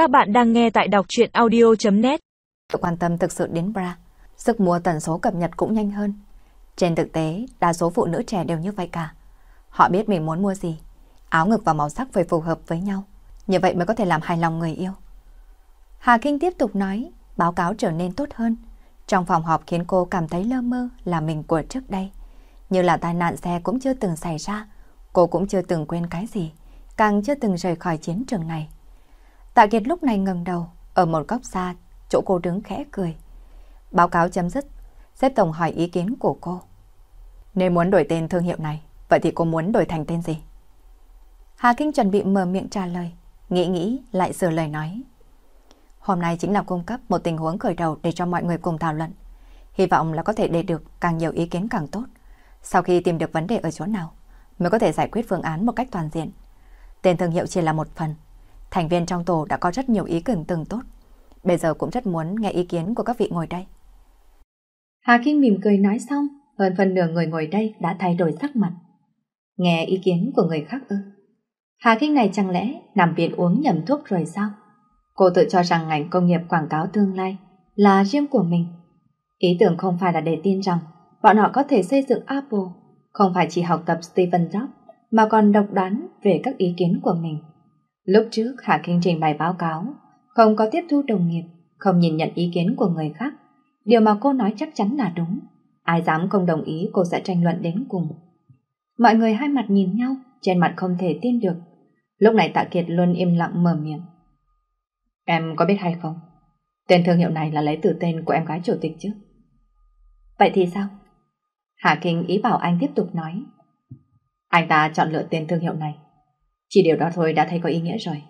Các bạn đang nghe tại đọc chuyện audio.net Quan tâm thực sự đến bra, sức mua tần số cập nhật cũng nhanh hơn. Trên thực tế, đa số phụ nữ trẻ đều như vậy cả. Họ biết mình muốn mua gì, áo ngực và màu sắc phải phù hợp với nhau. Như vậy mới có thể làm hài lòng người yêu. Hà Kinh tiếp tục nói, báo cáo trở nên tốt hơn. Trong phòng họp khiến cô cảm thấy lơ mơ là mình của trước đây. Như là tai nạn xe cũng chưa từng xảy ra, cô cũng chưa từng quên cái gì, càng chưa từng rời khỏi chiến trường này. Tạ Kiệt lúc này ngẩng đầu, ở một góc xa, chỗ cô đứng khẽ cười. Báo cáo chấm dứt, xếp tổng hỏi ý kiến của cô. Nếu muốn đổi tên thương hiệu này, vậy thì cô muốn đổi thành tên gì? Hà Kinh chuẩn bị mở miệng trả lời, nghĩ nghĩ lại sửa lời nói. Hôm nay chính là cung cấp một tình huống khởi đầu để cho mọi người cùng thảo luận. Hy vọng là có thể đề được càng nhiều ý kiến càng tốt. Sau khi tìm được vấn đề ở chỗ nào, mới có thể giải quyết phương án một cách toàn diện. Tên thương hiệu chỉ là một phần. Thành viên trong tổ đã có rất nhiều ý tưởng từng tốt. Bây giờ cũng rất muốn nghe ý kiến của các vị ngồi đây. Hà Kinh mỉm cười nói xong, hơn phần nửa người ngồi đây đã thay đổi sắc mặt. Nghe ý kiến của người khác ư? Hà Kinh này chẳng lẽ nằm viện uống nhầm thuốc rồi sao? Cô tự cho rằng ngành công nghiệp quảng cáo tương lai là riêng của mình. Ý tưởng không phải là để tin rằng bọn họ có thể xây dựng Apple, không phải chỉ học tập Stephen Jobs, mà còn độc đoán về các ý kiến của mình. Lúc trước Hạ Kinh trình bày báo cáo, không có tiếp thu đồng nghiệp, không nhìn nhận ý kiến của người khác. Điều mà cô nói chắc chắn là đúng. Ai dám không đồng ý cô sẽ tranh luận đến cùng. Mọi người hai mặt nhìn nhau, trên mặt không thể tin được. Lúc này Tạ Kiệt luôn im lặng mở miệng. Em có biết hay không? Tên thương hiệu này là lấy từ tên của em gái chủ tịch chứ? Vậy thì sao? Hạ Kinh ý bảo anh tiếp tục nói. Anh ta chọn lựa tên thương hiệu này. Chỉ điều đó thôi đã thấy có ý nghĩa rồi.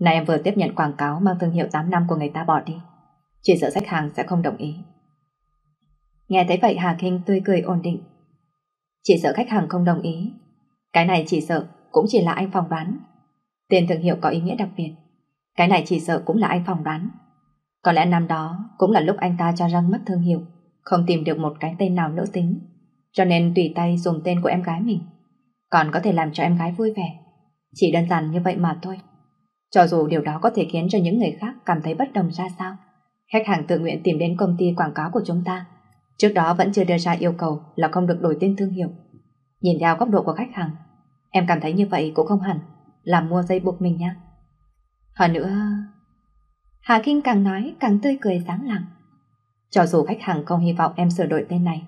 Này em vừa tiếp nhận quảng cáo mang thương hiệu 8 năm của người ta bỏ đi. Chỉ sợ khách hàng sẽ không đồng ý. Nghe thấy vậy Hà Kinh tươi cười ổn định. Chỉ sợ khách hàng không đồng ý. Cái này chỉ sợ cũng chỉ là anh phòng đoán. Tên thương hiệu có ý nghĩa đặc biệt. Cái này chỉ sợ cũng là anh phòng đoán. Có lẽ năm đó cũng là lúc anh ta cho răng mất thương hiệu, không tìm được một cái tên nào nữ tính. Cho nên tùy tay dùng tên của em gái mình. Còn có thể làm cho em gái vui vẻ. Chỉ đơn giản như vậy mà thôi. Cho dù điều đó có thể khiến cho những người khác cảm thấy bất đồng ra sao. Khách hàng tự nguyện tìm đến công ty quảng cáo của chúng ta. Trước đó vẫn chưa đưa ra yêu cầu là không được đổi tên thương hiệu. Nhìn theo góc độ của khách hàng, em cảm thấy như vậy cũng không hẳn làm mua dây buộc mình nha. Hơn nữa... Hà Kinh càng nói càng tươi cười sáng lặng. Cho dù khách hàng không hy vọng em sửa đổi tên này,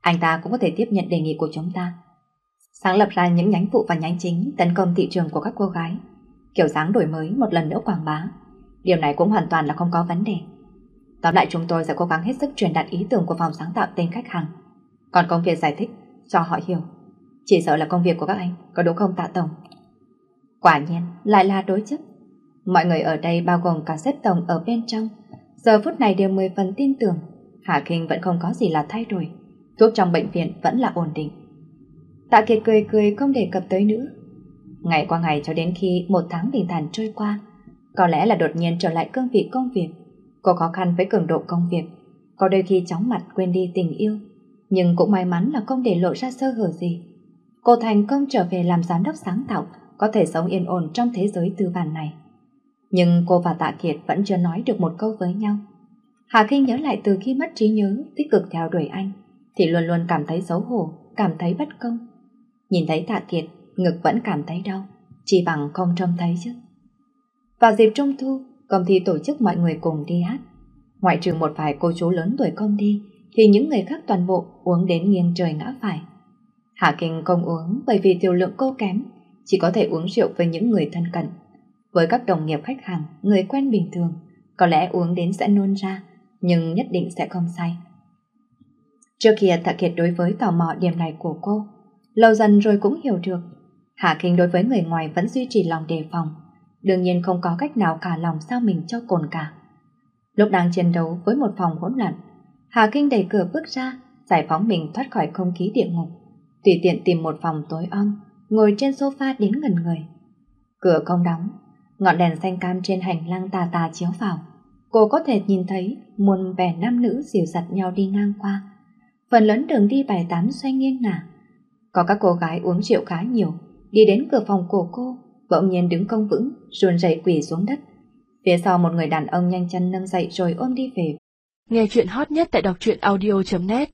anh ta cũng có thể tiếp nhận đề nghị của chúng ta. Sáng lập ra những nhánh phụ và nhánh chính tấn công thị trường của các cô gái. Kiểu dáng đổi mới một lần nữa quảng bá. Điều này cũng hoàn toàn là không có vấn đề. Tóm lại chúng tôi sẽ cố gắng hết sức truyền đạt ý tưởng của phòng sáng tạo tên khách hàng. Còn công việc giải thích cho họ hiểu. Chỉ sợ là công việc của các anh, có đúng không tạ tổng? Quả nhiên, lại là đối chất. Mọi người ở đây bao gồm cả xếp tổng ở bên trong. Giờ phút này đều mười phần tin tưởng. Hà Kinh vẫn không có gì là thay đổi. Thuốc trong bệnh viện vẫn là ổn định. Tạ Kiệt cười cười không đề cập tới nữa. Ngày qua ngày cho đến khi một tháng bình thản trôi qua, có lẽ là đột nhiên trở lại cương vị công việc. Cô khó khăn với cường độ công việc, có đôi khi chóng mặt quên đi tình yêu, nhưng cũng may mắn là không để lộ ra sơ hở gì. Cô thành công trở về làm giám đốc sáng tạo, có thể sống yên ổn trong thế giới tư bản này. Nhưng cô và Tạ Kiệt vẫn chưa nói được một câu với nhau. Hà Kinh nhớ lại từ khi mất trí nhớ, tích cực theo đuổi anh, thì luôn luôn cảm thấy xấu hổ, cảm thấy bất công. Nhìn thấy Tạ Kiệt, ngực vẫn cảm thấy đau, chỉ bằng không trông thấy chứ. Vào dịp trung thu, công ty tổ chức mọi người cùng đi hát. Ngoại trừ một vài cô chú lớn tuổi không đi, thì những người khác toàn bộ uống đến nghiêng trời ngã phải. Hạ Kinh không uống bởi vì tiểu lượng cô kém, chỉ có thể uống rượu với những người thân cận. Với các đồng nghiệp khách hàng, người quen bình thường, có lẽ uống đến sẽ nôn ra, nhưng nhất định sẽ không say. Trước kia Tạ Kiệt đối với tò mò điểm này của cô, lâu dần rồi cũng hiểu được. Hạ Kinh đối với người ngoài vẫn duy trì lòng đề phòng, đương nhiên không có cách nào cả lòng sao mình cho cồn cả. Lúc đang chiến đấu với một phòng hỗn loạn, Hà Kinh đẩy cửa bước ra, giải phóng mình thoát khỏi không khí địa ngục, tùy tiện tìm một phòng tối om, ngồi trên sofa đến gần người. Cửa không đóng, ngọn đèn xanh cam trên hành lang tà tà chiếu vào. Cô có thể nhìn thấy muôn vẻ nam nữ dìu dặt nhau đi ngang qua. Phần lớn đường đi bài tám xoay nghiêng ngả. Có các cô gái uống rượu khá nhiều, đi đến cửa phòng của cô, bỗng nhiên đứng không vững, run rẩy quỳ xuống đất. Phía sau một người đàn ông nhanh chân nâng dậy rồi ôm đi về. Nghe chuyện hot nhất tại đọc truyện audio.net